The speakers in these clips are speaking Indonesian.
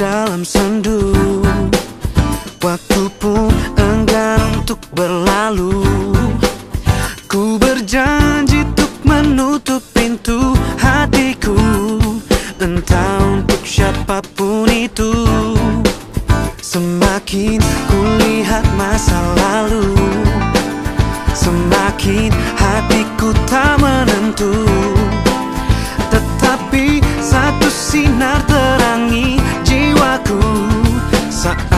Dalam sendu. Waktu pun enggan untuk berlalu. Ku berjanji untuk menutup pintu hatiku Entah untuk siapa pun itu. Semakin ku lihat masa lalu Semakin hatiku tak menentu. Tetapi satu sinar terangi jiwaku Saat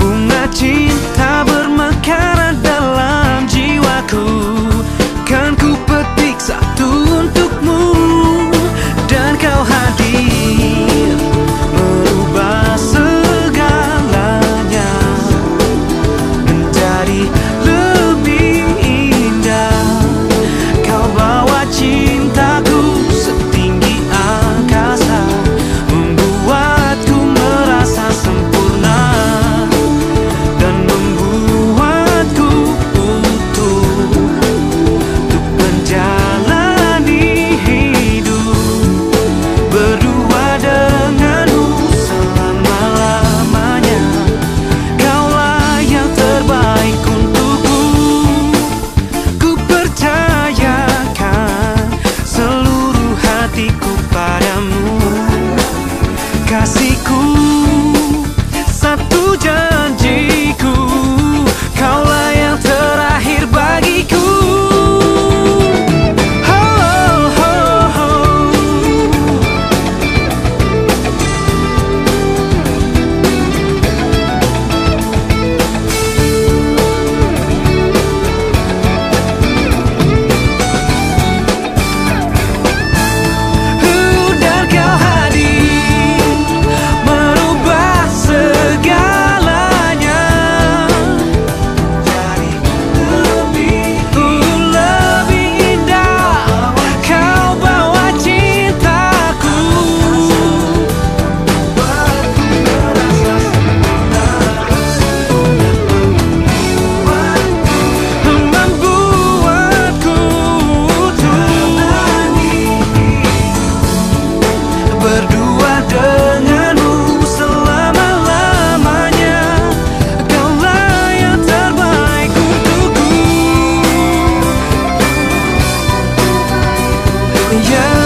Bunga cinta bermekaran dalam jiwaku. Kan ku petik satu untukmu casi yeah